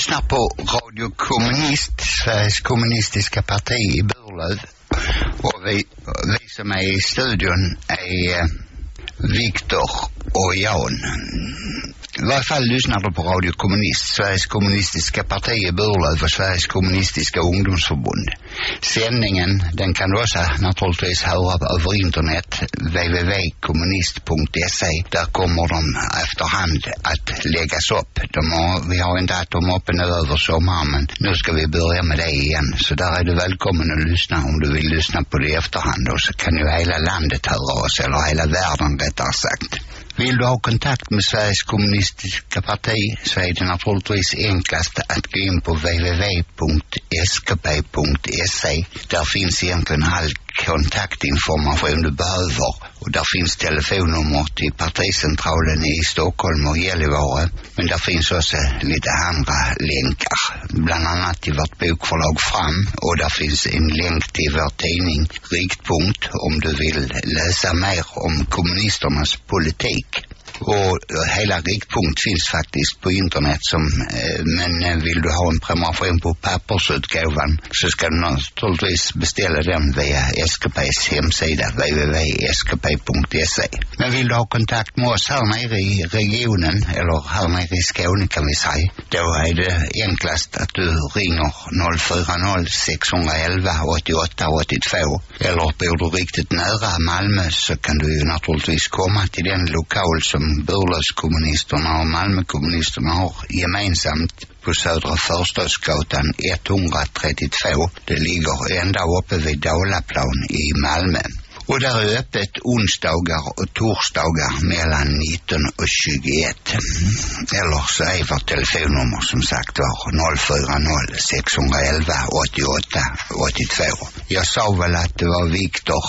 Du lyssnar på Radio Kommunist, Sveriges kommunistiska parti i Burlöv. Och vi, vi som är i studion är eh, Viktor och Jan. I varje fall lyssnar du på Radio Kommunist, Sveriges kommunistiska parti i Burlöv och Sveriges kommunistiska ungdomsförbund. Sändningen, den kan du också naturligtvis höra över internet, www.kommunist.se. Där kommer de efterhand att läggas upp. De har, vi har inte haft dem uppe nu över sommaren, men nu ska vi börja med det igen. Så där är du välkommen att lyssna om du vill lyssna på det i efterhand. Och så kan ju hela landet höra oss, eller hela världen rättare sagt. Vill du ha kontakt med Sveriges kommunistiska parti så är det naturligtvis enklast att gå in på www.skp.se. Där finns egentligen all kontaktinformation du behöver och där finns telefonnummer till particentralen i Stockholm och Gällivare. Men där finns också lite andra länkar. Bland annat till vårt bokförlag Fram och där finns en länk till vår tidning Riktpunkt om du vill läsa mer om kommunisternas politik. Och eh, hela Riktpunkt finns faktiskt på internet som, eh, men eh, vill du ha en prenumeration på pappersutgåvan så ska du naturligtvis beställa den via SKPs hemsida www.skp.se. Men vill du ha kontakt med oss här nere i regionen eller här nere i Skåne kan vi säga, då är det enklast att du ringer 040 611 88 82 eller bor du riktigt nära Malmö så kan du ju naturligtvis komma till den lokal som Burlövskommunisterna och Malmökommunisterna har gemensamt på Södra Förstadsgatan 132. Det ligger ända uppe vid Dalaplan i Malmö. Och där är öppet onsdagar och torsdagar mellan 19 och 21. Eller så är vårt telefonnummer som sagt var 040 611 88 82. Jag sa väl att det var Viktor,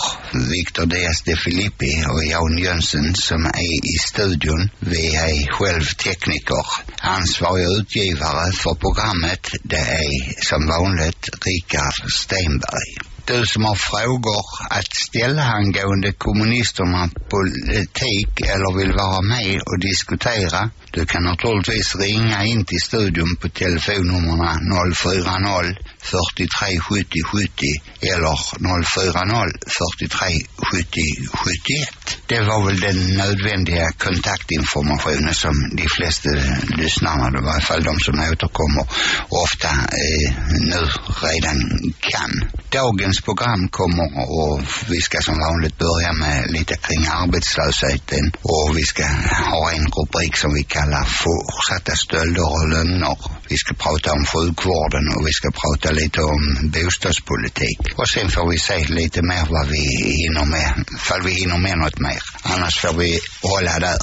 Viktor Dias de Filippi och Jan Jönsson som är i studion. Vi är själv tekniker. Ansvarig utgivare för programmet det är som vanligt Richard Stenberg du som har frågor att ställa angående kommunisterna politik eller vill vara med och diskutera. Du kan naturligtvis ringa in till studion på telefonnummerna 040 43 70 70 eller 040 43 70 71. Det var väl den nödvändiga kontaktinformationen som de flesta lyssnarna, i varje fall de som återkommer ofta eh, nu redan kan. Dagens program kommer och vi ska som vanligt börja med lite kring arbetslösheten och vi ska ha en rubrik som vi kallar fortsatta stölder och lögner. Vi ska prata om sjukvården och vi ska prata lite om bostadspolitik. Och sen får vi se lite mer vad vi hinner med, fall vi hinner med något mer. Annars får vi hålla där.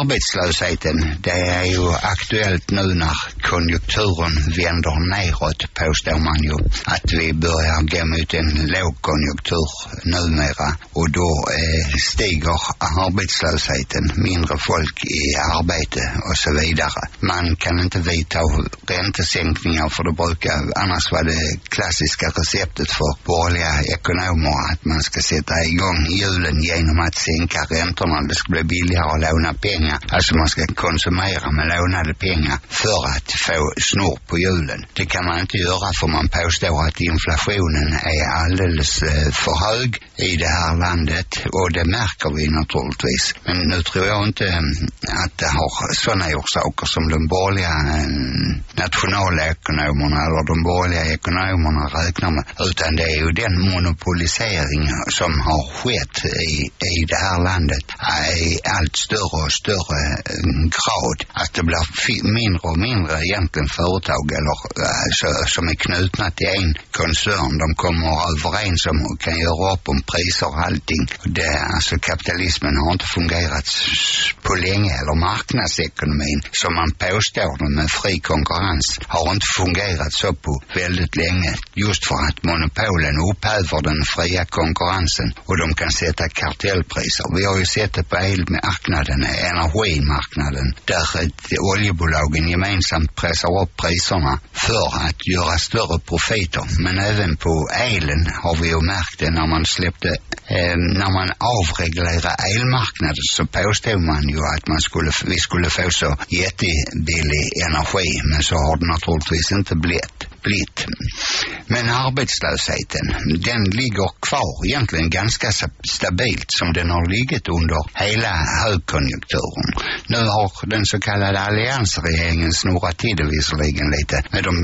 Arbetslösheten, det är ju aktuellt nu när konjunkturen vänder neråt påstår man ju att vi börjar gå mot en lågkonjunktur numera och då eh, stiger arbetslösheten, mindre folk i arbete och så vidare. Man kan inte vidta räntesänkningar för det brukar annars vara det klassiska receptet för borgerliga ekonomer att man ska sätta igång hjulen genom att sänka räntorna. Det ska bli billigare att låna pengar. Alltså man ska konsumera med lånade pengar för att få snurr på hjulen. Det kan man inte göra för man påstår att inflationen är alldeles eh, för hög i det här landet och det märker vi naturligtvis. Men nu tror jag inte mm, att det har sådana orsaker som de borgerliga nationalekonomerna eller de borgerliga ekonomerna räknar med. Utan det är ju den monopolisering som har skett i, i det här landet i allt större och större eh, grad. Att det blir mindre och mindre egentligen företag eller alltså, som är knutna till en koncern. De kommer överens om och kan göra upp om priser och allting. Det, alltså kapitalismen har inte fungerat på länge eller marknadsekonomin som man påstår med fri konkurrens har inte fungerat så på väldigt länge. Just för att monopolen upphäver den fria konkurrensen och de kan sätta kartellpriser. Vi har ju sett det på elmarknaden, energimarknaden, där oljebolagen gemensamt pressar upp priserna för att göra större profiter. Men även på elen har vi ju märkt det när man släppte, eh, när man avreglerade elmarknaden så påstod man ju att man skulle, vi skulle få så jättebillig energi men så har det naturligtvis inte blivit blivit. Men arbetslösheten, den ligger kvar egentligen ganska stabilt som den har legat under hela högkonjunkturen. Nu har den så kallade alliansregeringen snurrat till det visserligen lite, men de,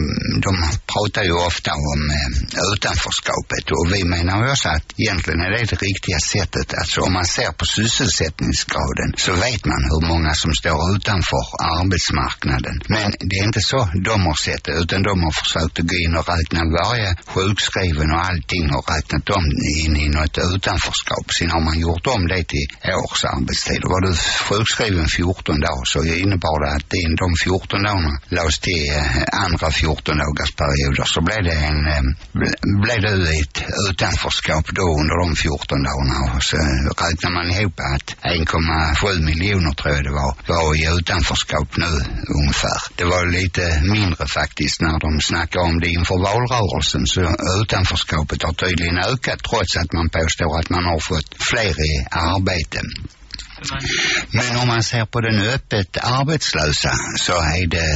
de pratar ju ofta om eh, utanförskapet och vi menar också att egentligen är det det riktiga sättet. Alltså om man ser på sysselsättningsgraden så vet man hur många som står utanför arbetsmarknaden. Men det är inte så de har sett det utan de har försökt att gå in och räkna varje sjukskriven och allting och räknat om in i något utanförskap. Sen har man gjort om det till årsarbetstid. Var du sjukskriven 14 dagar så innebar det att in de 14 dagarna lades till eh, andra 14 dagars perioder så blev det en eh, blev det ett utanförskap då under de 14 dagarna och så räknar man ihop att 1,7 miljoner tror jag det var var i utanförskap nu ungefär. Det var lite mindre faktiskt när de snackade om det inför valrörelsen så utanförskapet har tydligen ökat trots att man påstår att man har fått fler i arbete. Men om man ser på den öppet arbetslösa så är det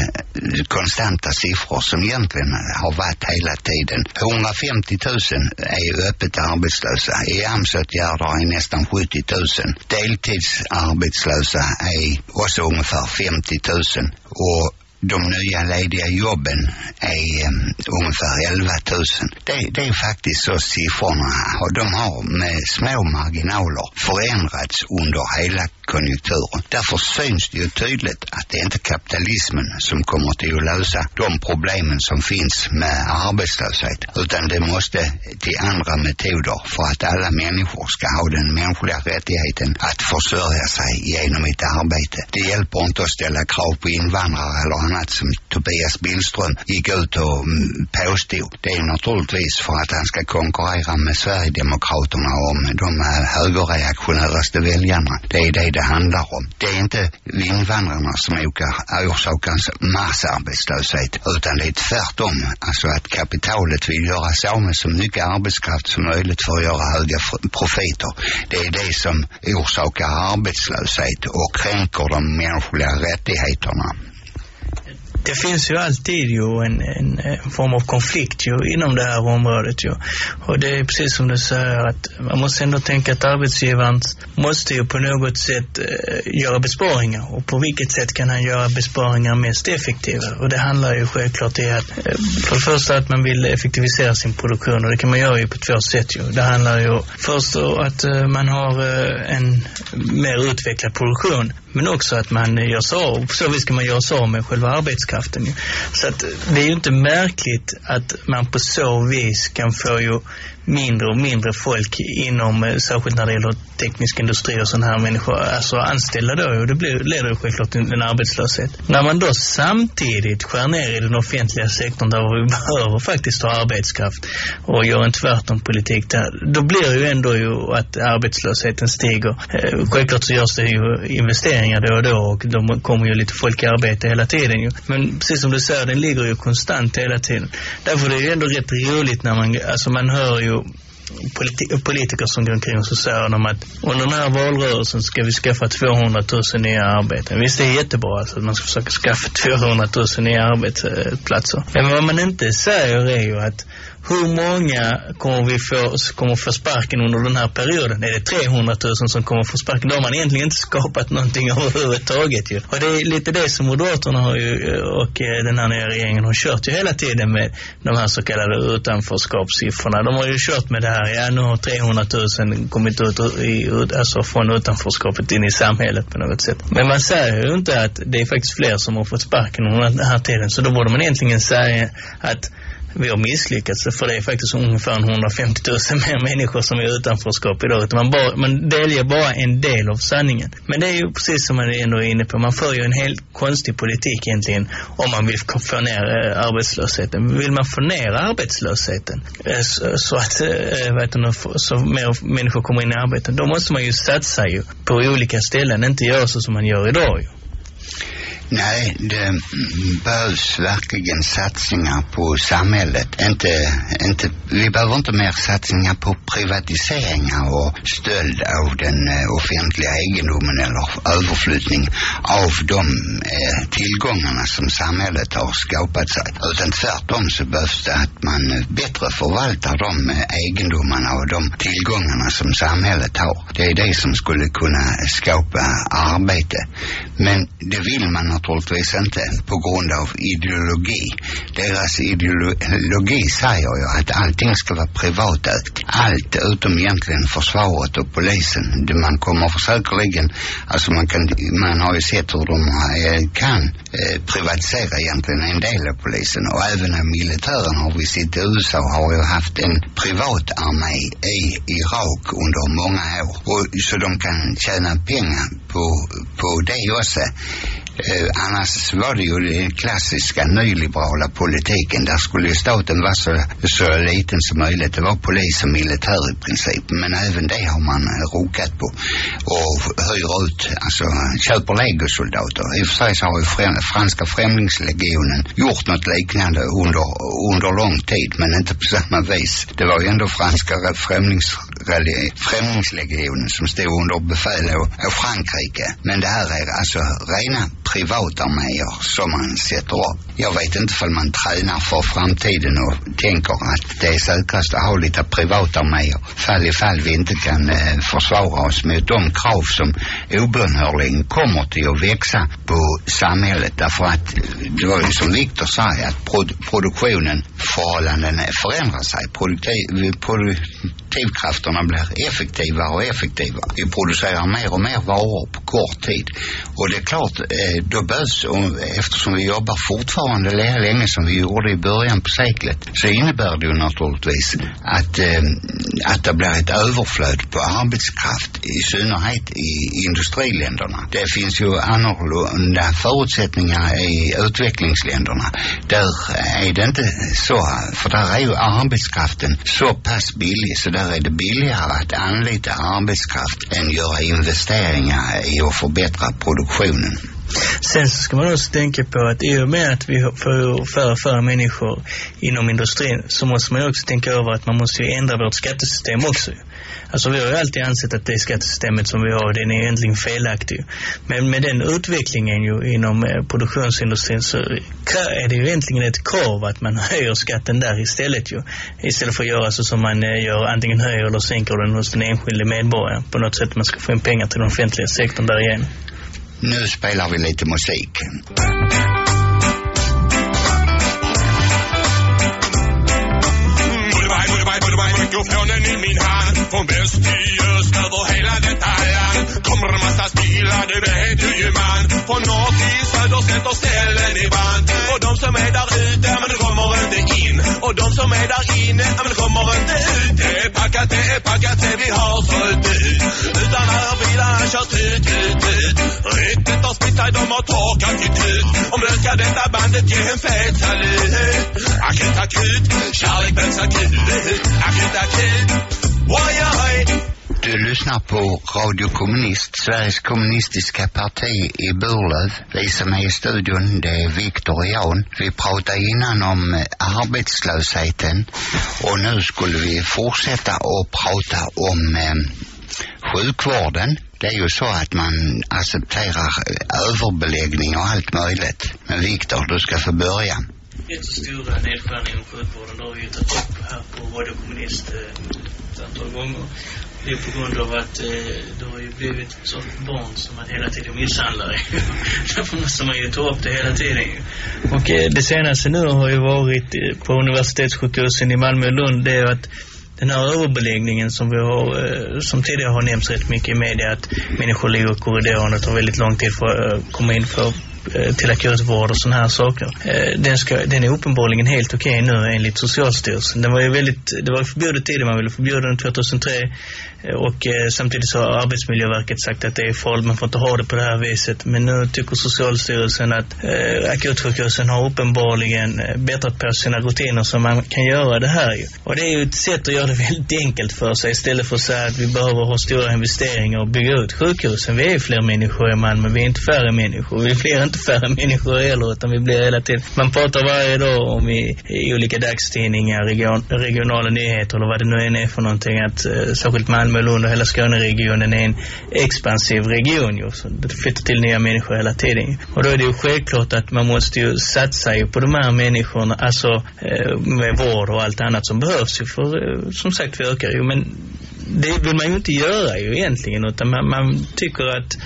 konstanta siffror som egentligen har varit hela tiden. 150 000 är öppet arbetslösa. I AMS-åtgärder är nästan 70 000. Deltidsarbetslösa är också ungefär 50 000. Och de nya lediga jobben är um, ungefär 11 000. Det, det är faktiskt så siffrorna och de har med små marginaler förändrats under hela konjunkturen. Därför syns det ju tydligt att det är inte kapitalismen som kommer till att lösa de problemen som finns med arbetslöshet utan det måste till andra metoder för att alla människor ska ha den mänskliga rättigheten att försörja sig genom ett arbete. Det hjälper inte att ställa krav på invandrare eller annat som Tobias Billström gick ut och mm, påstod. Det är naturligtvis för att han ska konkurrera med Sverigedemokraterna om de högerreaktionäraste väljarna. Det är det det handlar om. Det är inte invandrarna som orsakar massarbetslöshet utan det är tvärtom. Alltså att kapitalet vill göra sig av med så mycket arbetskraft som möjligt för att göra höga profiter. Det är det som orsakar arbetslöshet och kränker de mänskliga rättigheterna det finns ju alltid ju en, en, en, form av konflikt ju inom det här området ju. Och det är precis som du säger att man måste ändå tänka att arbetsgivaren måste ju på något sätt eh, göra besparingar. Och på vilket sätt kan han göra besparingar mest effektiva? Och det handlar ju självklart i att eh, för det första att man vill effektivisera sin produktion och det kan man göra ju på två sätt ju. Det handlar ju först att eh, man har eh, en mer utvecklad produktion men också att man gör så av. På så vis kan man göra så med själva arbetskraften. Så att det är ju inte märkligt att man på så vis kan få ju mindre och mindre folk inom, eh, särskilt när det gäller teknisk industri och sådana här människor, alltså anställda då, och det blir, leder ju självklart till en arbetslöshet. När man då samtidigt skär ner i den offentliga sektorn där vi behöver faktiskt ha arbetskraft och gör en tvärtom politik där, då blir det ju ändå ju att arbetslösheten stiger. Eh, självklart så görs det ju investeringar uppdateringar då och då och de kommer ju lite folk i arbete hela tiden ju. Men precis som du säger, den ligger ju konstant hela tiden. Därför är det ju ändå rätt roligt när man, alltså man hör ju politi politiker som går omkring och så säger de att under den här valrörelsen ska vi skaffa 200 000 nya arbeten. Visst det är jättebra alltså, att man ska försöka skaffa 200 000 nya arbetsplatser. Men vad man inte säger är ju att hur många kommer vi få, kommer få sparken under den här perioden? Är det 300 000 som kommer få sparken? Då har man egentligen inte skapat någonting överhuvudtaget ju. Och det är lite det som Moderaterna har ju, och eh, den här nya regeringen har kört ju hela tiden med de här så kallade utanförskapssiffrorna. De har ju kört med det här, ja nu har 300 000 kommit ut i, alltså från utanförskapet in i samhället på något sätt. Men man säger ju inte att det är faktiskt fler som har fått sparken under den här tiden. Så då borde man egentligen säga att vi har misslyckats för det är faktiskt ungefär 150 000 mer människor som är utanförskap idag. Man, bara, man delger bara en del av sanningen. Men det är ju precis som man ändå är inne på. Man för ju en helt konstig politik egentligen om man vill få ner eh, arbetslösheten. Vill man få ner arbetslösheten eh, så, så, att eh, vet du, så mer människor kommer in i arbete, då måste man ju satsa ju på olika ställen, inte göra så som man gör idag ju. Nej, det behövs verkligen verkligen satsningar på samhället. Inte, inte, vi behöver inte mer satsningar på privatiseringar och stöld av den eh, offentliga egendomen eller överflyttning av de eh, tillgångarna som samhället har skapat sig. Utan tvärtom så behövs det att man eh, bättre förvaltar de eh, egendomarna och de tillgångarna som samhället har. Det är det som skulle kunna skapa arbete. Men det vill man naturligtvis inte på grund av ideologi ideologi. Deras alltså ideologi säger ju att allting ska vara privatägt. Allt utom egentligen försvaret och polisen. Man kommer säkerligen, alltså man kan, man har ju sett hur de eh, kan eh, privatisera egentligen en del av polisen och även militären har vi sett i USA har ju haft en privat armé i Irak under många år och så de kan tjäna pengar på, på det också. Eh, annars var det ju den klassiska nyliberala politiken. Där skulle ju staten vara så, så liten som möjligt. Det var polis och militär i princip. Men även det har man eh, rokat på. Och hyr ut, alltså köper legosoldater. I och för sig så har ju främ, franska främlingslegionen gjort något liknande under, under lång tid. Men inte på samma vis. Det var ju ändå franska främlings, främlingslegionen som stod under befäl av, av Frankrike. Men det här är alltså rena privatarméer som man sätter upp. Jag vet vet inte om man tränar för framtiden och tänker att det är säkrast att ha lite privatarméer fall ifall vi inte kan eh, försvara oss mot de krav som obönhörligen kommer till att växa på samhället. Därför att eh, det var ju som Viktor säger att prod produktionen, förhållanden förändrar sig. Produktiv, eh, produktivkrafterna blir effektivare och effektivare. Vi producerar mer och mer varor på kort tid. Och det är klart, eh, då behövs, eftersom vi jobbar fortfarande lika länge som vi gjorde i början på seklet, så innebär det ju naturligtvis att, eh, att det blir ett överflöd på arbetskraft, i synnerhet i industriländerna. Det finns ju annorlunda förutsättningar i utvecklingsländerna. Där eh, är det inte så, för där är ju arbetskraften så pass billig så där är det billigare att anlita arbetskraft än göra investeringar i att förbättra produktionen. Sen så ska man också tänka på att i och med att vi får färre och färre människor inom industrin så måste man också tänka över att man måste ju ändra vårt skattesystem också. Alltså vi har ju alltid ansett att det skattesystemet som vi har, den är egentligen felaktig. Men med den utvecklingen ju inom eh, produktionsindustrin så är det ju egentligen ett krav att man höjer skatten där istället ju. Istället för att göra så som man eh, gör, antingen höjer eller sänker den hos den enskilde medborgaren. På något sätt man ska få in pengar till den offentliga sektorn där igen. Nu spelar vi lite musik. mikrofonen i min hand. Från väst till öst över hela detta land Kommer en massa stilar, det vet du ju man. Från norr till söder sätter ställen i band. Och de som är där och de som är där inne, men de kommer inte ut. Det är packat, det är packat, det vi har sålt ut. Utan här bilarna kör tut, tut, tut Ryktet har smittat, de har torkat i tut. Om nu ska detta bandet ge en fet salut. Akut, akut, kärlek behövs akut Akut, akut, oj, oj du lyssnar på Radio Kommunist, Sveriges kommunistiska parti i Burlöv. Vi som är i studion, det är Viktor och Jan. Vi pratade innan om arbetslösheten och nu skulle vi fortsätta att prata om eh, sjukvården. Det är ju så att man accepterar överbeläggning och allt möjligt. Men Viktor, du ska få börja. Jättestora nedskärningar i sjukvården, det har vi ju tagit upp här på Radio Kommunist eh, ett antal gånger. Det är på grund av att eh, du har ju blivit så barn som man hela tiden misshandlar. Därför måste man ju ta upp det hela tiden. Och eh, det senaste nu har ju varit eh, på universitetssjukhusen i Malmö och Lund. Det är att den här överbeläggningen som vi har, eh, som tidigare har nämnts rätt mycket i media att människor ligger i korridoren och tar väldigt lång tid för att komma in för eh, till akutvård och sådana här saker. Den, ska, den är uppenbarligen helt okej okay nu enligt Socialstyrelsen. Den var ju väldigt, det var förbjudet tidigare, man ville förbjuda den 2003. Och eh, samtidigt så har Arbetsmiljöverket sagt att det är farligt, man får inte ha det på det här viset. Men nu tycker Socialstyrelsen att eh, akutsjukhusen har uppenbarligen bättrat på sina rutiner så man kan göra det här ju. Och det är ju ett sätt att göra det väldigt enkelt för sig istället för att säga att vi behöver ha stora investeringar och bygga ut sjukhusen. Vi är fler människor i Malmö, vi är inte färre människor. Vi blir inte färre människor heller utan vi blir hela tiden. Man pratar varje dag om i, i olika dagstidningar, region, regionala nyheter eller vad det nu än är för någonting att eh, särskilt Malmö, Lund och hela Skåneregionen är en expansiv region ju. Så det flyttar till nya människor hela tiden. Och då är det ju självklart att man måste ju satsa ju på de här människorna, alltså eh, med vård och allt annat som behövs ju för eh, som sagt vi ökar ju. Men det vill man ju inte göra ju egentligen utan man, man tycker att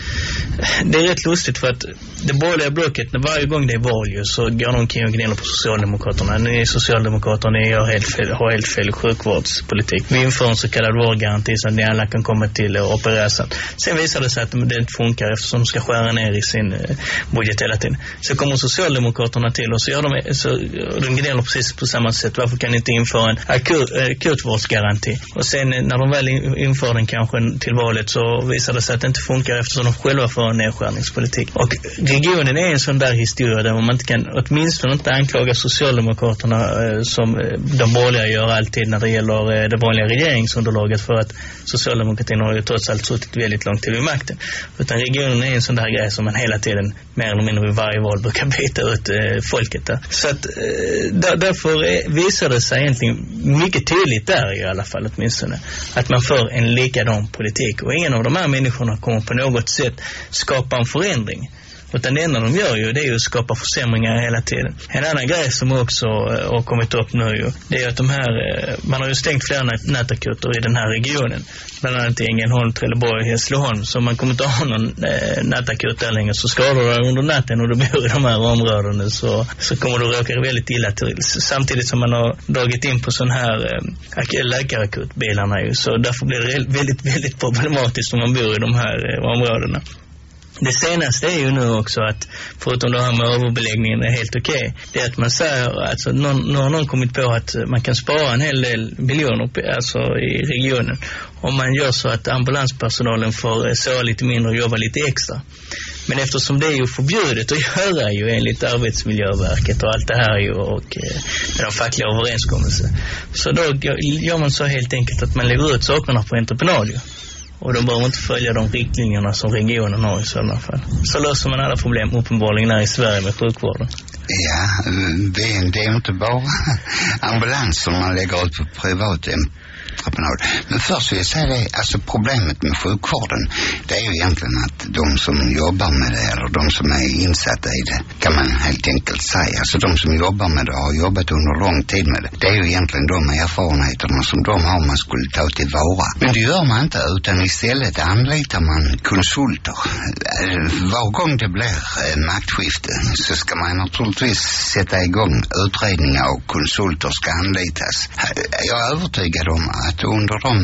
det är rätt lustigt för att det borgerliga blocket, varje gång det är val ju, så går de omkring och gnäller på Socialdemokraterna. Ni är Socialdemokrater, ni har helt fel, har helt fel sjukvårdspolitik. Vi inför en så kallad vårdgaranti så att ni alla kan komma till och operera Sen visar det sig att det inte funkar eftersom de ska skära ner i sin eh, budget hela tiden. Så kommer Socialdemokraterna till och så gör de, så, de gnäller precis på samma sätt. Varför kan ni inte införa en akut, eh, akutvårdsgaranti? Och sen eh, när de väl inför den kanske till valet så visar det sig att det inte funkar eftersom de själva får en nedskärningspolitik. Och regionen är en sån där historia där man inte kan åtminstone inte anklaga Socialdemokraterna eh, som eh, de borgerliga gör alltid när det gäller eh, det vanliga regeringsunderlaget för att Socialdemokratin har ju trots allt suttit väldigt långt till vid makten. Utan regionen är en sån där grej som man hela tiden mer eller mindre vid varje val brukar byta ut eh, folket där. Så att eh, där, därför eh, visar det sig egentligen mycket tydligt där i alla fall åtminstone att man man för en likadan politik och ingen av de här människorna kommer på något sätt skapa en förändring. Utan det enda de gör ju det är ju att skapa försämringar hela tiden. En annan grej som också eh, har kommit upp nu ju, det är att de här, eh, man har ju stängt flera nätakuter i den här regionen. Bland annat i Ängelholm, Trelleborg och Hässleholm. Så man kommer inte ha någon eh, nätakut där längre. Så skadar du under natten och du bor i de här områdena så, så kommer du råka väldigt illa till. Samtidigt som man har dragit in på sån här läkarakutbilarna ju. Så därför blir det väldigt, väldigt problematiskt om man bor i de här områdena. Det senaste är ju nu också att, förutom det här med överbeläggningen är helt okej, okay, det är att man säger, alltså någon, nu har någon kommit på att man kan spara en hel del miljoner alltså i regionen om man gör så att ambulanspersonalen får eh, sova lite mindre och jobba lite extra. Men eftersom det är ju förbjudet att göra ju enligt Arbetsmiljöverket och allt det här ju och eh, med de fackliga överenskommelser. Så då gör man så helt enkelt att man lägger ut sakerna på entreprenad ju. Och de behöver inte följa de riktlinjerna som regionen har i sådana fall. Så löser man alla problem uppenbarligen här i Sverige med sjukvården. Ja, mm, det, är inte bara ambulanser man lägger ut på privat entreprenad. Men först vill jag säga det, alltså problemet med sjukvården, det är ju egentligen att de som jobbar med det, eller de som är insatta i det, kan man helt enkelt säga. Alltså de som jobbar med det har jobbat under lång tid med det. Det är ju egentligen de erfarenheterna som de har man skulle ta tillvara. Men det gör man inte, utan istället anlitar man konsulter. Eh, var gång det blir maktskifte så ska man naturligtvis sätta igång utredningar och konsulter ska anlitas. Jag är övertygad om att att under de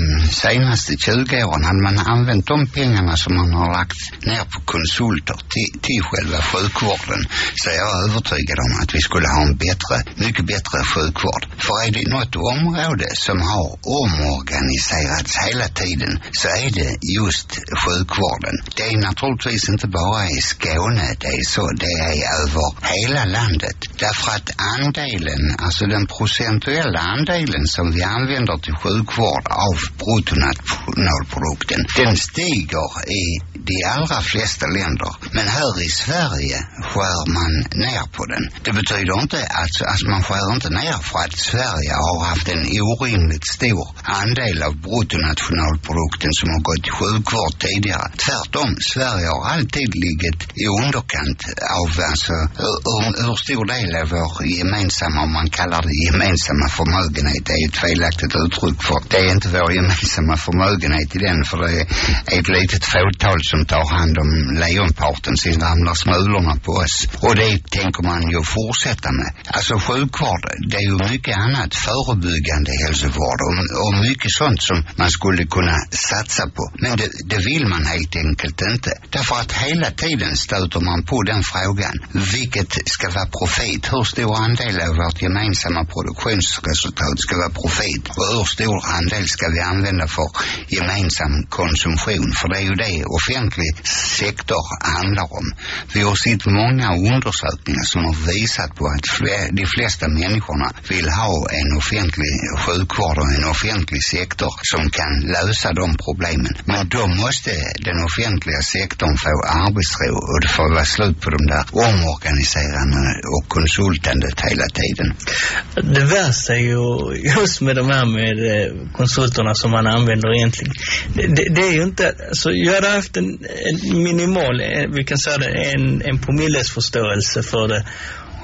senaste 20 åren hade man använt de pengarna som man har lagt ner på konsulter till, till själva sjukvården så jag är övertygad om att vi skulle ha en bättre, mycket bättre sjukvård. För är det något område som har omorganiserats hela tiden så är det just sjukvården. Det är naturligtvis inte bara i Skåne, det är så, det är över hela landet. Därför att andelen, alltså den procentuella andelen som vi använder till sjukvården sjukvård av bruttonationalprodukten. Den stiger i de allra flesta länder. Men här i Sverige skär man ner på den. Det betyder inte att alltså man skär inte ner för att Sverige har haft en orimligt stor andel av bruttonationalprodukten som har gått till sjukvård tidigare. Tvärtom, Sverige har alltid legat i underkant av alltså hur, hur stor del av vår gemensamma, om man kallar det gemensamma förmögenhet, det är ett felaktigt uttryck för det är inte vår gemensamma förmögenhet i den för det är ett litet fåtal som tar hand om lejonparten sen ramlar smulorna på oss. Och det tänker man ju fortsätta med. Alltså sjukvård det är ju mycket annat. Förebyggande hälsovård och, och mycket sånt som man skulle kunna satsa på. Men det, det vill man helt enkelt inte. Därför att hela tiden stöter man på den frågan. Vilket ska vara profit? Hur stor andel av vårt gemensamma produktionsresultat ska vara profit? Och hur stor andel ska vi använda för gemensam konsumtion. För det är ju det offentlig sektor handlar om. Vi har sett många undersökningar som har visat på att fler, de flesta människorna vill ha en offentlig sjukvård och en offentlig sektor som kan lösa de problemen. Men då måste den offentliga sektorn få arbetsro och det får vara slut på de där omorganiserande och konsultandet hela tiden. Det värsta är ju just med de här med eh, konsulterna som man använder egentligen. Det, det, det är ju inte, så jag hade haft en, en minimal, eh, vi kan säga det, en, en promilles förståelse för det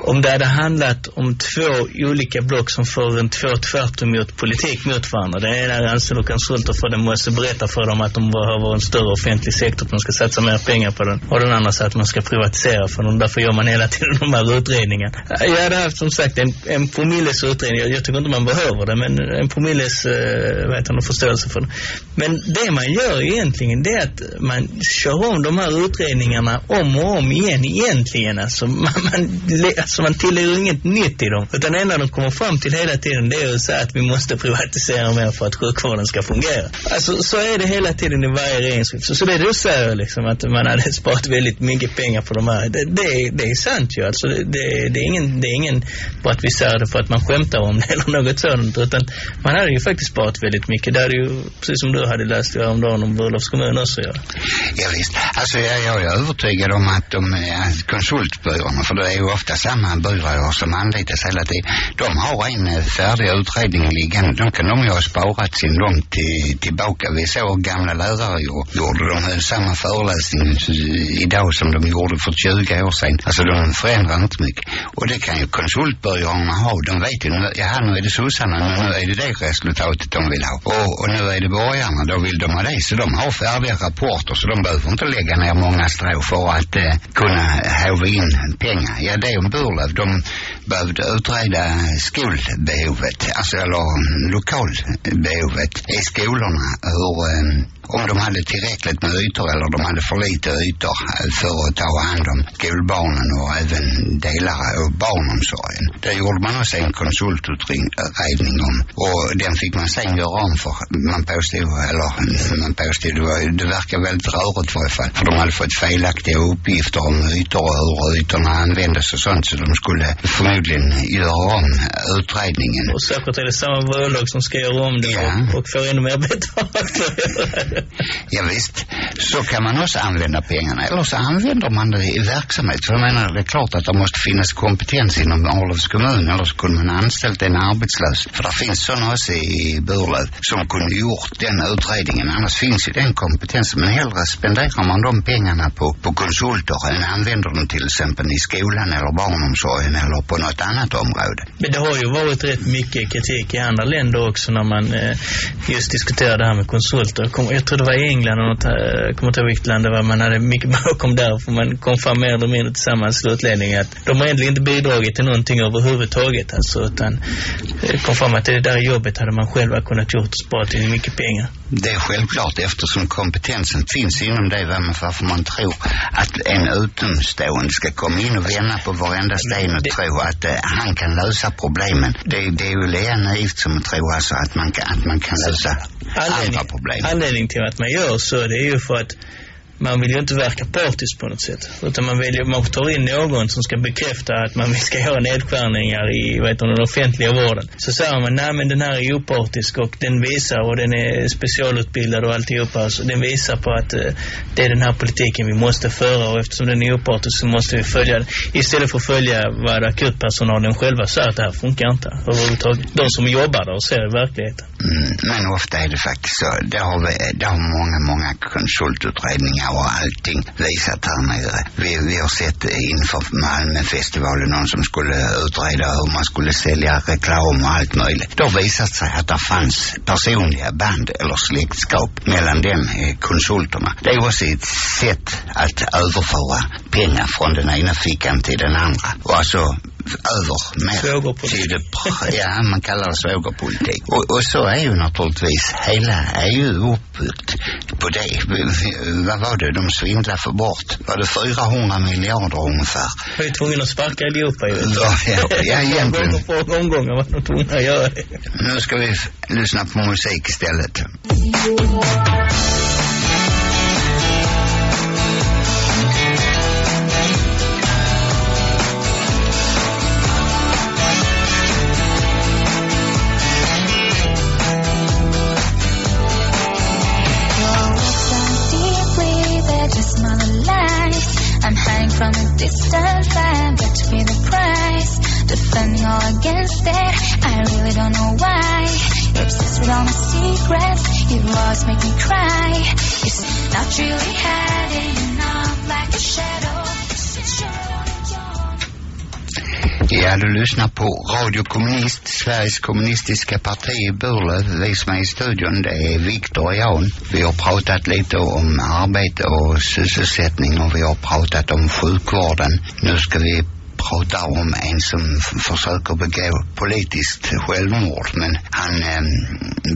om det hade handlat om två olika block som för en två tvärt emot politik mot varandra. Det ena är och konsulter för den måste berätta för dem att de behöver en större offentlig sektor, att man ska satsa mer pengar på den. Och den andra säger att man ska privatisera för dem. Därför gör man hela tiden de här utredningarna. Jag hade haft som sagt en, en promilles utredning. Jag, jag tycker inte man behöver det, men en promilles eh, vet jag, förståelse för det. Men det man gör egentligen det är att man kör om de här utredningarna om och om igen egentligen. Alltså man, man så man tillhör inget nytt i dem. Utan det enda de kommer fram till hela tiden det är att säga att vi måste privatisera mer för att sjukvården ska fungera. Alltså så är det hela tiden i varje regeringsskifte. Så det du säger liksom att man hade sparat väldigt mycket pengar på de här. Det, det, det är sant ju. Alltså det, det, är ingen, det är ingen på att vi säger det för att man skämtar om det eller något sådant. Utan man hade ju faktiskt sparat väldigt mycket. Det hade ju, precis som du hade läst om dagen om Burlövs kommun också Ja, Ja visst. Alltså jag, jag är övertygad om att de eh, konsultbyråerna, för det är ju ofta samma samma byråer som anlitas hela tiden. De har en färdig utredning liggande. De kan de ju ha sparat sin långt till, tillbaka. Vi såg gamla lärare gjorde. De höll samma föreläsning idag som de gjorde för 20 år sedan. Alltså de förändrar inte mycket. Och det kan ju konsultbyråerna ha. De vet ju, ja nu är det sossarna, nu är det det resultatet de vill ha. Och, och nu är det borgarna, då vill de ha det. Så de har färdiga rapporter så de behöver inte lägga ner många strå för att eh, kunna håva in pengar. Ja, det är en Burlöv, de behövde utreda skolbehovet, alltså eller lokalbehovet i skolorna, hur eh, om de hade tillräckligt med ytor eller de hade för lite ytor för att ta hand om skolbarnen och även delar av barnomsorgen. Det gjorde man också en konsultutredning om. Och den fick man sen göra om för man påstod, eller man påstod, det, var, det verkar väldigt rörigt för i fall, för de hade fått felaktiga uppgifter om ytor och hur ytorna användes och sånt. Så de skulle förmodligen göra om utredningen. Och säkert är det samma bolag som ska göra om det ja. och, få ännu mer betalt för det. ja visst, så kan man också använda pengarna. Eller så använder man det i verksamhet. För jag menar, det är klart att det måste finnas kompetens inom Arlövs kommun. Eller så kunde man anställt en arbetslös. För det finns sådana också i Burlöv som kunde gjort den utredningen. Annars finns ju den kompetensen. Men hellre spenderar man de pengarna på, på konsulter än använder dem till exempel i skolan eller barnomsorgen eller på något annat område. Men det har ju varit rätt mycket kritik i andra länder också när man eh, just diskuterar det här med konsulter. Jag tror det var i England och något, jag kommer inte ihåg vilket land det var, man hade mycket bakom där för man kom fram mer eller mindre till samma slutledning att de har egentligen inte bidragit till någonting överhuvudtaget alltså, utan det kom fram att det där jobbet hade man själva kunnat gjort och sparat in mycket pengar. Det är självklart eftersom kompetensen finns inom det varför man tror att en utomstående ska komma in och vända på varenda sten och det... tro att uh, han kan lösa problemen. Det, det är ju lika naivt som att tro alltså att man kan, att man kan lösa andra problem. Anledning till att man gör så det är ju för att man vill ju inte verka partisk på något sätt. Utan man vill ju, man tar in någon som ska bekräfta att man ska göra nedskärningar i vet du, den offentliga vården. Så säger man, nej men den här är opartisk och den visar och den är specialutbildad och alltihopa. Så alltså, den visar på att eh, det är den här politiken vi måste föra och eftersom den är opartisk så måste vi följa den. Istället för att följa vad akutpersonalen själva säger att det här funkar inte överhuvudtaget. De som jobbar där och ser verkligheten. Mm, men ofta är det faktiskt så. Det har, vi, det har många, många konsultutredningar och allting visat här nere. Vi, vi har sett inför Malmöfestivalen någon som skulle utreda hur man skulle sälja reklam och allt möjligt. Då visat sig att det fanns personliga band eller släktskap mellan den eh, konsulterna. Det är också ett sätt att överföra pengar från den ena fickan till den andra. Och alltså över mer Svågerpolitik. ja man kallar det svågerpolitik. Och, och så är ju naturligtvis hela EU uppbyggt på det. Vad var det de svindlade för bort? Var det 400 miljarder ungefär? Jag är tvungen att sparka allihopa ju. Ja, ja, ja egentligen. Gånger på omgångar var de tvungna att göra det. Nu ska vi lyssna på musik istället. I'm hanging from a distance, I got to pay the price. Defending all against it, I really don't know why. You're obsessed with all my secrets, you always make me cry. It's not really hiding enough like a shadow. Ja, du lyssnar på Radio Kommunist, Sveriges kommunistiska parti i Burlöv. Vi som är i studion, det är Viktor och Jan. Vi har pratat lite om arbete och sysselsättning och vi har pratat om sjukvården. Nu ska vi pratar om en som försöker begå politiskt självmord men han eh,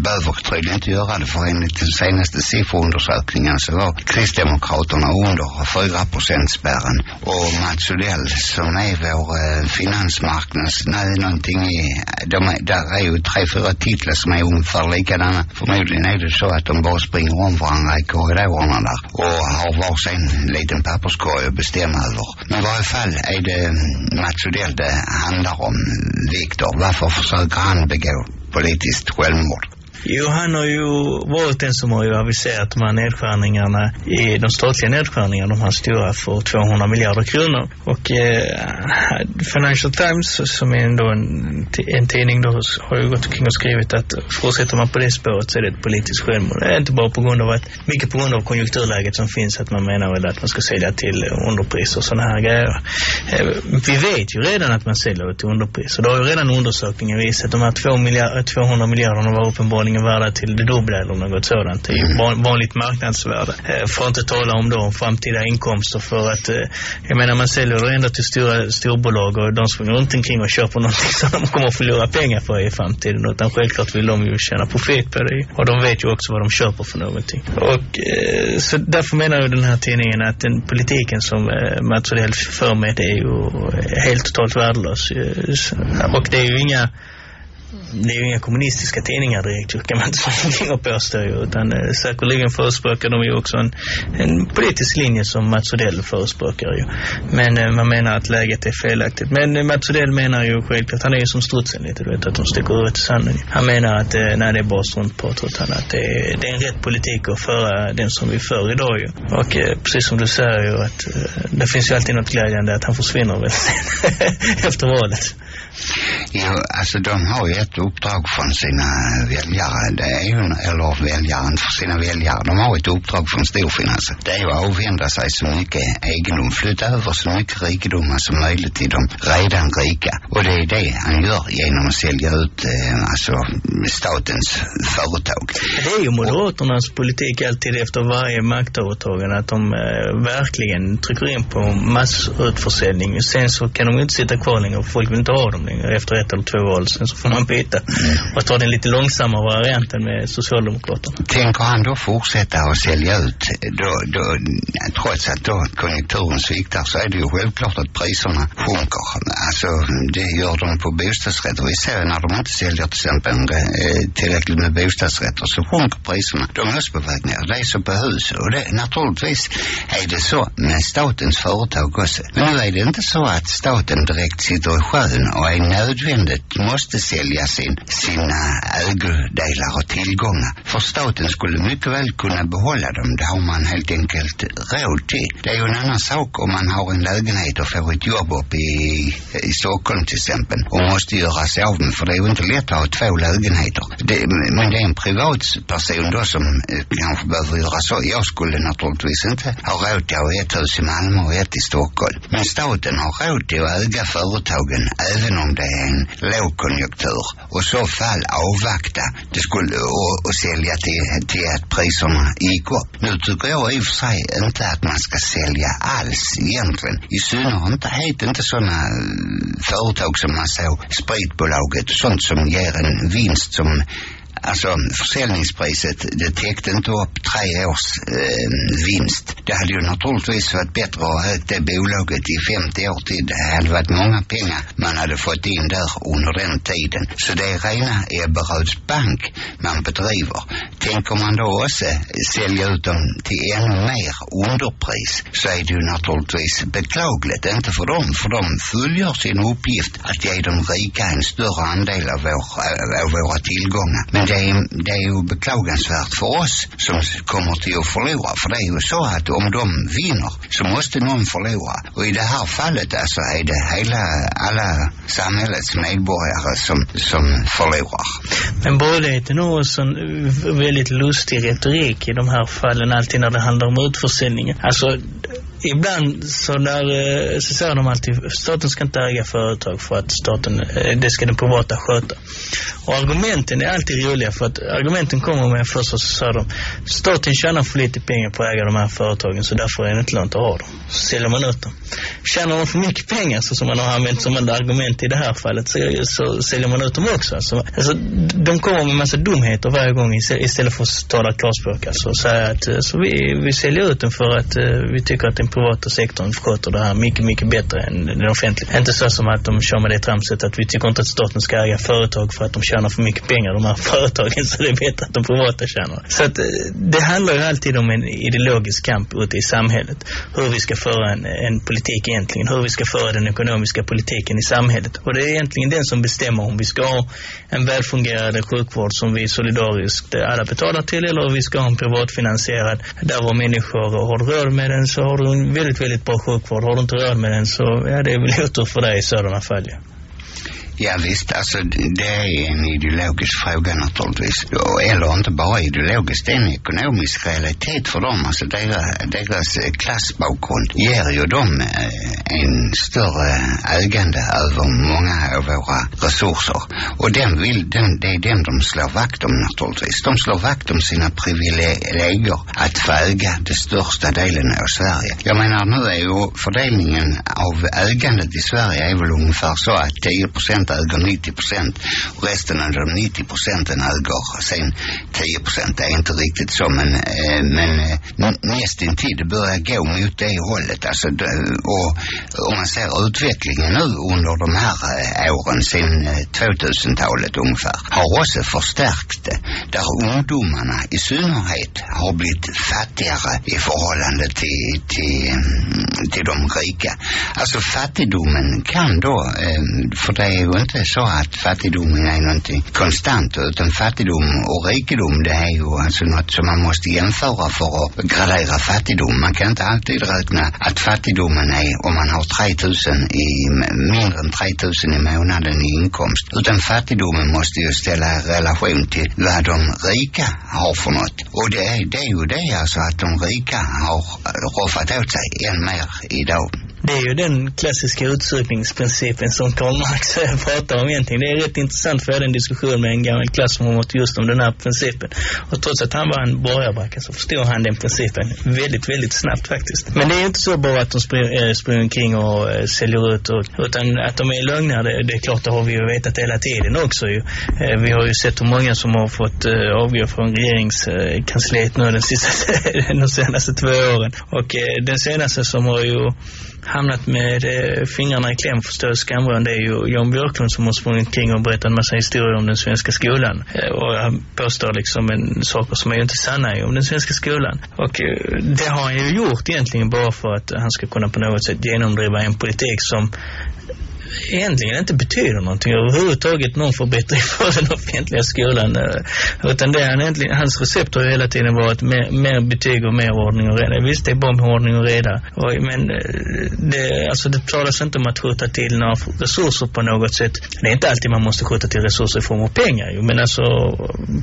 behöver tydligen inte göra det för enligt den senaste sifferundersökningen så var Kristdemokraterna under 4 spärren och Mats Odell som är vår eh, finansmarknads, nej någonting i, de är, där är ju tre, fyra titlar som är ungefär likadana. Förmodligen är det så att de bara springer om varandra i korridorerna där och har varsin liten papperskorg att bestämma över. Men i varje fall är det ehm, Mats Odell det handlar om, Viktor. Varför försöker han begå politiskt självmord? Jo, han har ju varit den som har ju aviserat de här nedskärningarna, i de statliga nedskärningarna, de här stora för 200 miljarder kronor. Och eh, Financial Times, som är ändå en, en tidning då, har ju gått omkring och skrivit att fortsätter man på det spåret så är det ett politiskt självmord. Det är inte bara på grund av att, mycket på grund av konjunkturläget som finns, att man menar väl att man ska sälja till underpris och sådana här grejer. Eh, vi vet ju redan att man säljer till underpris. Och har ju redan undersökningen visat att de här 2 miljard, 200 miljarderna var uppenbarligen värda till det dubbla eller något sådant. Det ju van, vanligt marknadsvärde. Eh, för att inte tala om då framtida inkomster för att, eh, jag menar man säljer det ändå till stora storbolag och de springer runt omkring och köper någonting som de kommer att förlora pengar för i framtiden. Utan självklart vill de ju tjäna profit på det. Och de vet ju också vad de köper för någonting. Och eh, så därför menar ju den här tidningen att den politiken som Mats Odell för med det är ju helt totalt värdelös. Och det är ju inga det är ju inga kommunistiska tidningar direkt, kan man inte säga någonting att påstå utan eh, säkerligen förespråkar de ju också en, en politisk linje som Mats Odell förespråkar ju. Men eh, man menar att läget är felaktigt. Men eh, Mats Odell menar ju självklart, han är ju som strutsen lite, du vet, att de sticker ut i sanden. Han menar att, eh, nej det är bara struntprat, utan att det är, det är en rätt politik att föra den som vi för idag ju. Och eh, precis som du säger ju att eh, det finns ju alltid något glädjande att han försvinner väl efter valet. Ja, alltså de har ju ett uppdrag från sina väljare. Det är ju, eller väljaren för sina väljare. De har ett uppdrag från storfinansen. Det är ju att avhända sig så mycket egendom. Flytta över så mycket rikedomar som möjligt till de redan rika. Och det är det han gör genom att sälja ut eh, alltså statens företag. Det är ju Moderaternas politik alltid efter varje maktövertagande att de eh, verkligen trycker in på massutförsäljning. Sen så kan de ju inte sitta kvar längre och folk vill inte ha dem längre efter ett eller två val. Sen så får man byta och ta den lite långsammare varianten med Socialdemokraterna. Tänker han då fortsätta att sälja ut, då, då, trots att då konjunkturen sviktar så är det ju självklart att priserna sjunker. Alltså det gör de på bostadsrätter. Vi ser när de inte säljer till exempel eh, tillräckligt med bostadsrätter så sjunker priserna. De är också på väg ner. Det är så på hus. Och det, naturligtvis är det så med statens företag också. Men nu är det inte så att staten direkt sitter i sjön och är nödvändigt måste sälja sin, sina ägodelar och tillgångar. För staten skulle mycket väl kunna behålla dem. Det har man helt enkelt råd till. Det är ju en annan sak om man har en lägenhet och får ett jobb uppe i, i Stockholm till exempel och måste göra sig av med. För det är ju inte lätt att ha två lägenheter. Det, men det är en privatperson då som eh, kanske behöver göra så. Jag skulle naturligtvis inte ha råd till att ha ett hus i Malmö och ett i Stockholm. Men staten har råd till att äga företagen även om om det är en lågkonjunktur och i så fall avvakta det skulle, och, och sälja till, till att priserna gick upp. Nu tycker jag i och för sig inte att man ska sälja alls egentligen. I synnerhet inte sådana eh, företag som man såg spritbolaget och sånt som ger en vinst som Alltså försäljningspriset, det täckte inte upp tre års eh, vinst. Det hade ju naturligtvis varit bättre att ha det bolaget i 50 år till. Det hade varit många pengar man hade fått in där under den tiden. Så det är rena Ebberöds bank man bedriver. Tänker man då också sälja ut dem till ännu mer underpris så är det ju naturligtvis beklagligt. Inte för dem, för de fullgör sin uppgift att ge de rika en större andel av, vår, av våra tillgångar. Men det är, det är ju beklagansvärt för oss som kommer till att förlora. För det är ju så att om de vinner så måste någon förlora. Och i det här fallet alltså är det hela, alla samhällets medborgare som, som förlorar. Men borgerligheten har också en väldigt lustig retorik i de här fallen alltid när det handlar om utförsäljningen. Alltså ibland så, där, eh, så säger de alltid staten ska inte äga företag för att staten, eh, det ska den privata sköta. Och argumenten är alltid roliga för att argumenten kommer med först så säger de staten tjänar för lite pengar på att äga de här företagen så därför är det inte lönt att ha dem. Så säljer man ut dem. Tjänar de för mycket pengar så som man har använt som ett argument i det här fallet så, så säljer man ut dem också. Alltså, alltså, de kommer med massa dumheter varje gång istället för att tala klarspråk. Alltså, och säga att eh, så vi, vi säljer ut den för att vi tycker att den privata sektorn sköter det här mycket, mycket bättre än den offentliga. Inte så som att de kör med det tramset att vi tycker inte att staten ska äga företag för att de tjänar för mycket pengar, de här företagen, så det är bättre att de privata tjänar. Så att eh, det handlar ju alltid om en ideologisk kamp ute i samhället. Hur vi ska föra en, en politik egentligen, hur vi ska föra den ekonomiska politiken i samhället. Och det är egentligen den som bestämmer om vi ska ha en välfungerande sjukvård som vi solidariskt eh, alla betalar till eller om vi ska ha en privatfinansierad där vår människor har råd med den så har du en väldigt, väldigt bra sjukvård. Har du inte råd med den så ja, det är väl otur för dig i sådana fall. Ja. Ja visst, alltså det är en ideologisk fråga naturligtvis. Eller inte bara ideologiskt, det är en ekonomisk realitet för dem. Alltså deras, deras eh, klassbakgrund ger ju dem eh, en större ägande över många av våra resurser. Och den vill, den, det är den de slår vakt om naturligtvis. De slår vakt om sina privilegier att få äga den största delen av Sverige. Jag menar nu är ju fördelningen av ägandet i Sverige är väl ungefär så att 10 procent äger 90 procent resten av de 90 procenten äger sen 10 procent. Det är inte riktigt så men, eh, men eh, nästintill det börjar gå mot det hållet. Alltså, och om man ser utvecklingen nu under de här eh, åren sen eh, 2000-talet ungefär har också förstärkt det. Där ungdomarna i synnerhet har blivit fattigare i förhållande till, till, mm, till de rika. Alltså fattigdomen kan då, eh, för det är ju ju inte så att fattigdomen är någonting konstant utan fattigdom och rikedom det är ju alltså något som man måste jämföra för att gradera fattigdom. Man kan inte alltid räkna att fattigdomen är om man har 3000 i mindre än 3000 i månaden i inkomst. Utan fattigdomen måste ju ställa relation till vad de rika har för något. Och det är, det är ju det alltså att de rika har roffat åt sig än mer idag. Det är ju den klassiska utsugningsprincipen som Karl Marx pratar om egentligen. Det är rätt intressant för jag hade en diskussion med en gammal klasskamrat just om den här principen. Och trots att han var en borgarbracka så förstod han den principen väldigt, väldigt snabbt faktiskt. Men det är inte så bara att de springer, eh, springer omkring och eh, säljer ut och, utan att de är lögnare, det, det är klart det har vi ju vetat hela tiden också ju. Eh, vi har ju sett hur många som har fått avgå från regeringskansliet nu den sista, de senaste två åren. Och den senaste som har ju hamnat med eh, fingrarna i kläm för större skamrön det är ju Jan Björklund som har sprungit kring och berättat en massa historier om den svenska skolan. Eh, och han påstår liksom en, saker som är ju inte sanna om den svenska skolan. Och eh, det har han ju gjort egentligen bara för att han ska kunna på något sätt genomdriva en politik som egentligen inte betyder någonting överhuvudtaget någon förbättring för den offentliga skolan. Eh, utan det han egentligen, hans recept har ju hela tiden varit mer, mer betyg och mer ordning och reda. Visst, det är bara med ordning och reda. Oj, men eh, det, alltså det talas inte om att skjuta till några resurser på något sätt. Det är inte alltid man måste skjuta till resurser i form av pengar. Ju, men alltså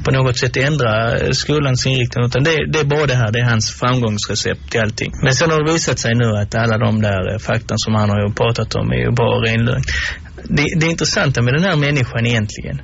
på något sätt ändra eh, skolans inriktning. Utan det, det är bara det här, det är hans framgångsrecept till allting. Men sen har det visat sig nu att alla de där fakta som han har pratat om är ju bara ren det, det intressanta med den här människan egentligen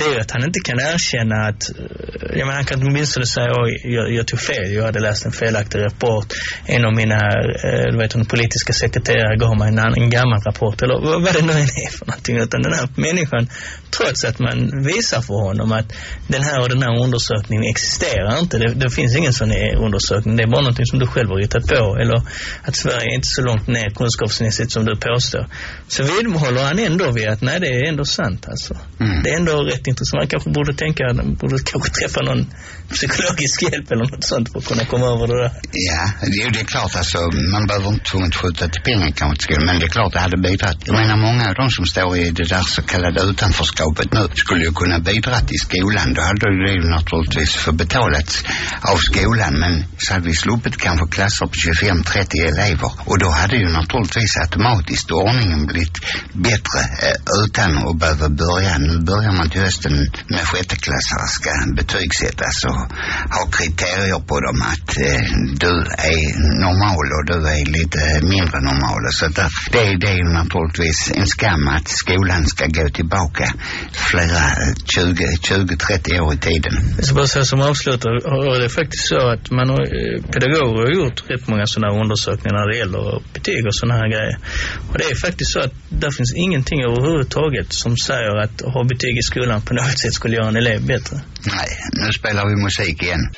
det är att han inte kan erkänna att, eh, jag menar, han kan åtminstone säga, oj, jag, jag tog fel, jag hade läst en felaktig rapport. En av mina, eh, du vet, en politiska sekreterare gav mig en, en gammal rapport, eller vad det nu är för någonting. Utan den här människan, trots att man visar för honom att den här och den här undersökningen existerar inte, det, det finns ingen sån undersökning, det är bara någonting som du själv har hittat på, eller att Sverige är inte så långt ner kunskapsmässigt som du påstår. Så vidhåller han ändå vid att nej, det är ändå sant alltså. Mm. Det är ändå rätt intressant. Man kanske borde tänka, borde kanske träffa någon psykologisk hjälp eller något sånt för att kunna komma över det där. Ja, det, det är klart alltså, man behöver inte tvunget skjuta till pengar kanske till skolan, men det är klart det hade bidragit. Jag menar många av de som står i det där så kallade utanförskapet nu skulle ju kunna bidra till skolan. Då hade det ju naturligtvis förbetalats av skolan, men så hade vi sluppit kanske klasser på 25-30 elever. Och då hade ju naturligtvis automatiskt ordningen blivit bättre eh, utan att behöva börja. Nu börjar man till hösten med sjätteklassare ska betygsättas och ha kriterier på dem att eh, du är normal och du är lite mindre normal. Så där, det, det är ju naturligtvis en skam att skolan ska gå tillbaka flera 20-30 år i tiden. Jag ska bara säga som avslutar, och det är faktiskt så att man har, eh, pedagoger har gjort rätt många sådana här undersökningar när det gäller betyg och sådana här grejer. Och det är faktiskt så att det finns ingenting överhuvudtaget som säger att ha betyg i skolan på något sätt skulle göra en elev bättre. Nej, nu spelar vi musik igen.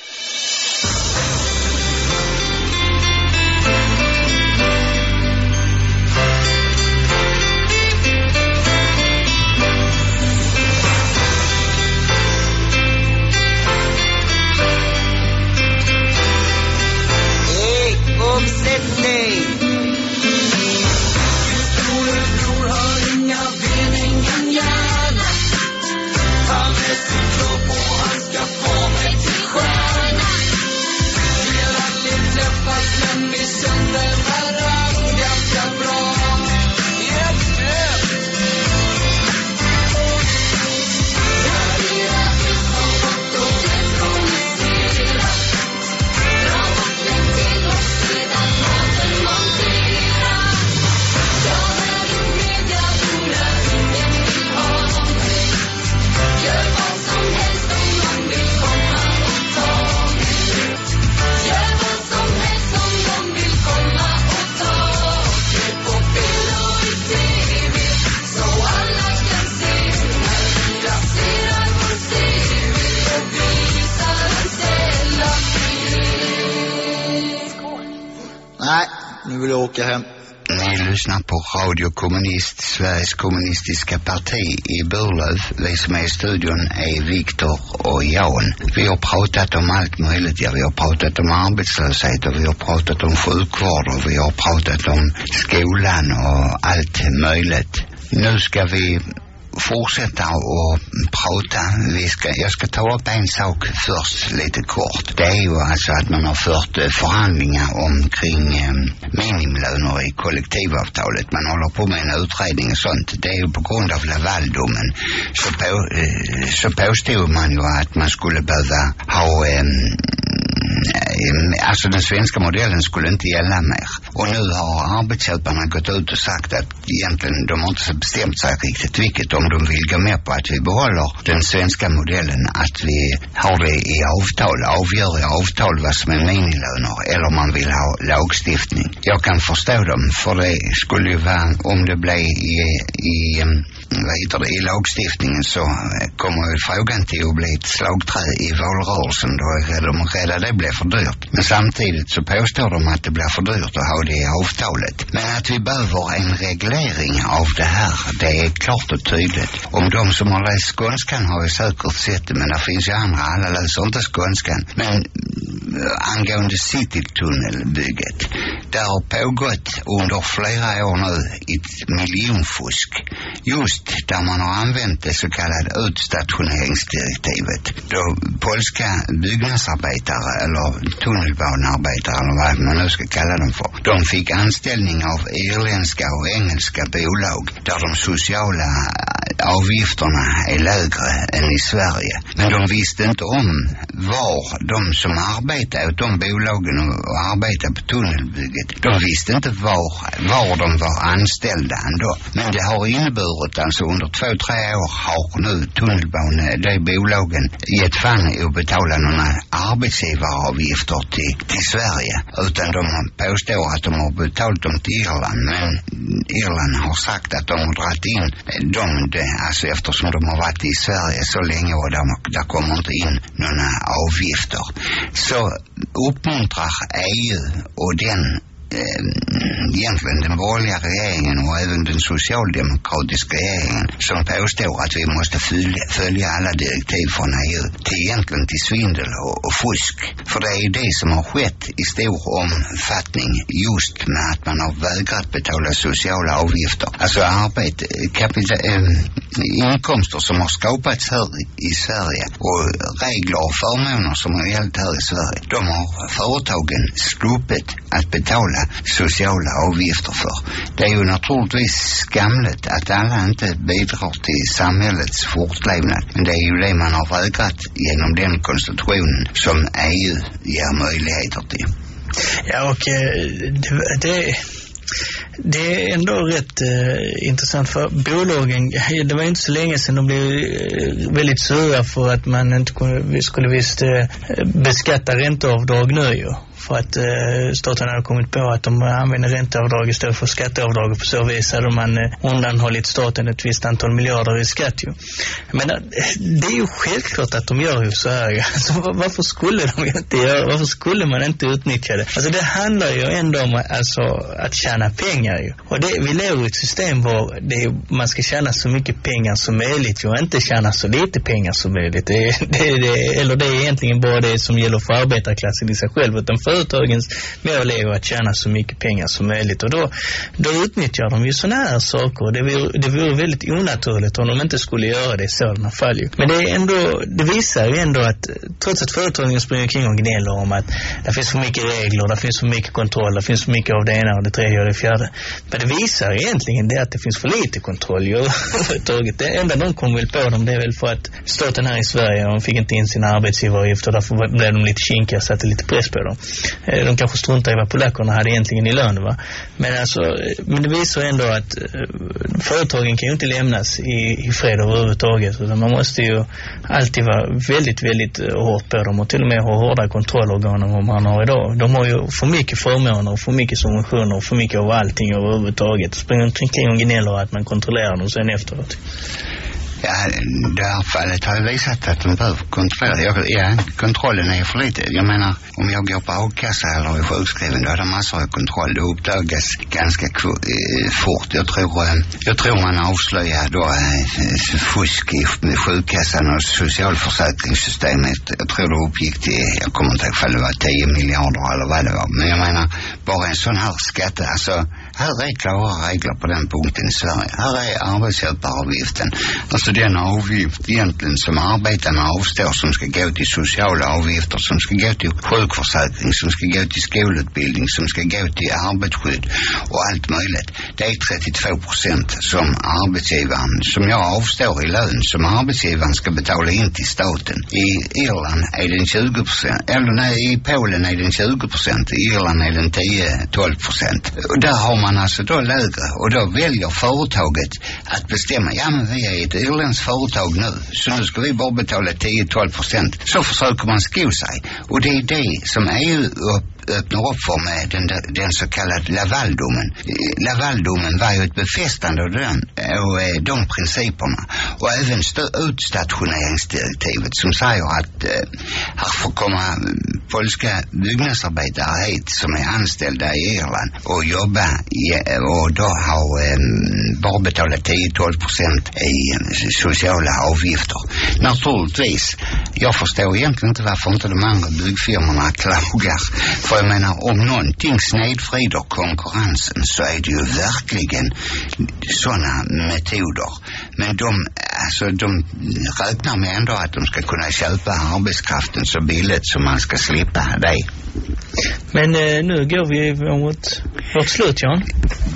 Radio Kommunist, Sveriges kommunistiska parti i Burlöv. Vi som är i studion är Viktor och Jan. Vi har pratat om allt möjligt. Ja, vi har pratat om arbetslöshet och vi har pratat om sjukvård och vi har pratat om skolan och allt möjligt. Nu ska vi fortsätta och prata. Vi ska, jag ska ta upp en sak först lite kort. Det är ju alltså att man har fört eh, förhandlingar omkring eh, minimilöner i kollektivavtalet. Man håller på med en utredning och sånt. Det är ju på grund av Lavaldomen. Så, på, eh, så påstod man ju att man skulle behöva ha eh, eh alltså den svenska modellen skulle inte gälla mer. Och nu har arbetsköparna gått ut och sagt att egentligen de har inte bestämt sig riktigt vilket om de vill gå med på att vi behåller den svenska modellen att vi har det i avtal, avgör i avtal vad som är minilöner eller om man vill ha lagstiftning. Jag kan förstå dem för det skulle ju vara om det blev i, i mm, vad heter det, i lagstiftningen så kommer ju frågan till att bli ett slagträ i valrörelsen då är de rädda det blir för dyrt. Men samtidigt så påstår de att det blir för dyrt att ha det i avtalet. Men att vi behöver en reglering av det här, det är klart och tydligt. Om de som har läst skånskan har ju säkert sett det, men det finns ju andra, alla läser inte skånskan. Men eh, angående citytunnelbygget, det har pågått under flera år nu ett miljonfusk. Just där man har använt det så kallade utstationeringsdirektivet. Då polska byggnadsarbetare eller tunnelbanearbetare eller vad man nu ska kalla dem för. De fick anställning av irländska och engelska bolag där de sociala avgifterna är lägre än i Sverige. Men de visste inte om var de som arbetade åt de bolagen och arbetade på tunnelbygget, de visste inte var, var de var anställda ändå. Men det har inneburit alltså under två, tre år har nu tunnelbane, de bolagen gett fan i att betala några arbetsgivaravgifter till, till Sverige. Utan de påstår att att de har betalat dem till Irland. Men Irland har sagt att de har dragit in dem, alltså eftersom de har varit i Sverige så länge och där, där kommer inte in några avgifter. Så uppmuntrar EU och den eh, egentligen den borgerliga regeringen och även den socialdemokratiska regeringen som påstår att vi måste följa, följa alla direktiv från EU till egentligen till svindel och, och fusk. För det är det som har skett i stor omfattning just med att man har vägrat betala sociala avgifter. Alltså arbete, kapital, eh, inkomster som har skapats här i Sverige och regler och förmåner som har gällt här i Sverige. De har företagen sluppit att betala sociala avgifter för. Det är ju naturligtvis skamligt att alla inte bidrar till samhällets fortlevnad. Men det är ju det man har vägrat genom den konstitutionen som EU ger möjligheter till. Ja, och eh, det, det, det är ändå rätt eh, intressant för bolagen, det var inte så länge sedan de blev eh, väldigt sura för att man inte kunde, skulle visst eh, beskatta ränteavdrag nu ju för att eh, staten hade kommit på att de använder ränteavdrag istället för skatteavdrag och på så vis hade man eh, undanhållit staten ett visst antal miljarder i skatt ju. Men eh, det är ju självklart att de gör ju så här. Alltså, varför skulle de inte göra Varför skulle man inte utnyttja det? Alltså det handlar ju ändå om alltså, att tjäna pengar ju. Och det, vi lever i ett system var det, man ska tjäna så mycket pengar som möjligt och inte tjäna så lite pengar som möjligt. Det, det, det, eller det är egentligen bara det som gäller för arbetarklassen i sig själv. Utan företagens mål är ju att tjäna så mycket pengar som möjligt och då, då utnyttjar de ju sådana här saker och det vore, det vore väldigt onaturligt om de inte skulle göra det i sådana fall ju. Men det är ändå, det visar ju ändå att trots att företagen springer kring och gnäller om att det finns för mycket regler, det finns för mycket kontroll, det finns för mycket av det ena och det tredje och det fjärde. Men det visar egentligen det att det finns för lite kontroll ju överhuvudtaget. Det enda de kom väl på dem det är väl för att staten här i Sverige, de fick inte in sina arbetsgivaravgifter och därför blev de lite kinkiga och satte lite press på dem. Eh, de kanske struntade i vad polackerna hade egentligen i lön va. Men alltså, eh, men det visar ändå att eh, företagen kan ju inte lämnas i, i fred överhuvudtaget. Utan man måste ju alltid vara väldigt, väldigt hårt på dem och till och med ha hårda kontrollorgan än vad man har idag. De har ju för mycket förmåner och för mycket subventioner och för mycket av någonting överhuvudtaget. Springer omkring och gnäller att man kontrollerar dem sen efteråt. Ja, det här fallet har ju visat att de behöver kontrollera. Jag, ja, kontrollen är för lite. Jag menar, om jag går på a-kassa eller är sjukskriven, då är det massor av kontroll. Det uppdagas ganska eh, fort. Jag tror, eh, jag tror man avslöjar då eh, fusk i sjukkassan och socialförsäkringssystemet. Jag tror det uppgick till, jag kommer inte ihåg om det var 10 miljarder eller vad det var. Men jag menar, bara en sån här skatte, alltså här är klara regler på den punkten i Sverige. Här är arbetsköparavgiften. Alltså den avgift egentligen som arbetarna avstår som ska gå till sociala avgifter, som ska gå till sjukförsäkring, som ska gå till skolutbildning, som ska gå till arbetsskydd och allt möjligt. Det är 32 procent som arbetsgivaren, som jag avstår i lön, som arbetsgivaren ska betala in till staten. I Irland är den 20 procent, eller nej, i Polen är den 20 procent, i Irland är den 10-12 procent. Där har man alltså då lägre och då väljer företaget att bestämma, ja men vi är ett irländskt företag nu så nu ska vi bara betala 10-12 procent. Så försöker man sko sig och det är det som EU öppnar upp för med den, den så kallade Lavaldomen. Lavaldomen var ju ett befästande av den, och eh, de principerna. Och även utstationeringsdirektivet som säger att eh, här får komma polska byggnadsarbetare hit som är anställda i Irland och jobba och då har eh, bara betalat 10-12 procent i sociala avgifter. Naturligtvis, jag förstår egentligen inte varför inte de andra byggfirmorna klagar för jag menar, om någonting snedvrider konkurrensen så är det ju verkligen sådana metoder. Men de, alltså de räknar med ändå att de ska kunna köpa arbetskraften så billigt som man ska slippa det. Men eh, nu går vi mot vårt slut, Jan.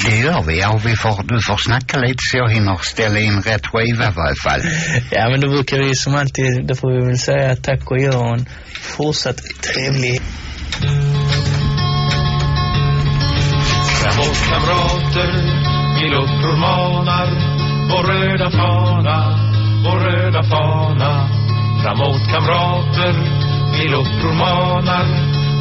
Det gör vi, ja. Vi får, du får snacka lite så jag hinner ställa in rätt skiva i varje fall. Ja, men då brukar vi som alltid, då får vi väl säga tack och gör en fortsatt trevlig Framåt kamrater, vi luppror manar Vår röda fana, vår röda fana Framåt kamrater, vi luppror manar